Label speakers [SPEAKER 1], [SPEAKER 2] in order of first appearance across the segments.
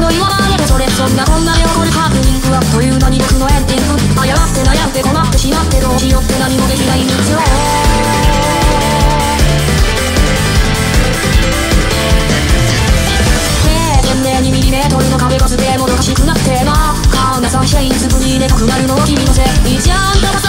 [SPEAKER 1] の言わなげてそれそんなこんなで起こるハプニングはというのに僕のエンディング謝って悩んで困ってしまってどうしようって何もできない日常にミリメートルの壁数でもどかしくなってなカーナサンシャインズブーでかくなるのは君のせい。じゃんだ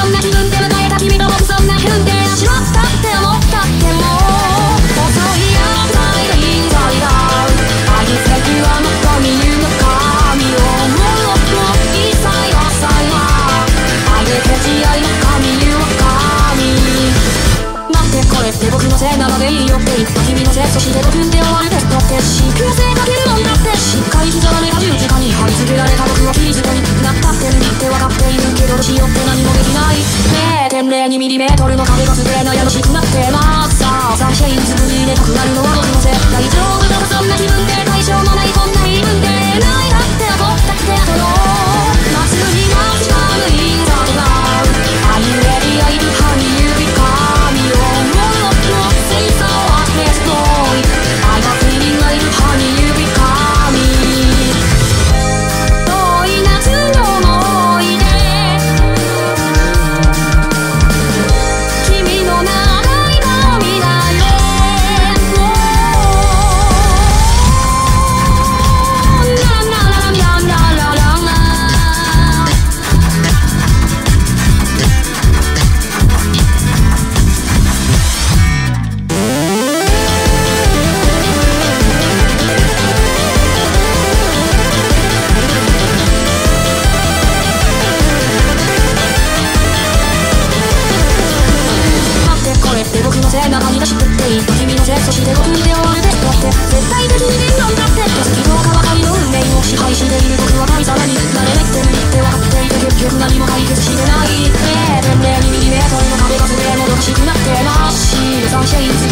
[SPEAKER 1] ２ｍ の壁が潰れ悩むしくなってますのせいな張り出しくっていい君のせいそして僕に手を当ててだって絶対的に人間だって月の乾かの運命を支配している僕は神様になれないって言って分かっていて結局何も解決してないって年齢にミリメートルの壁が全れ戻しくなってなしサンシェイ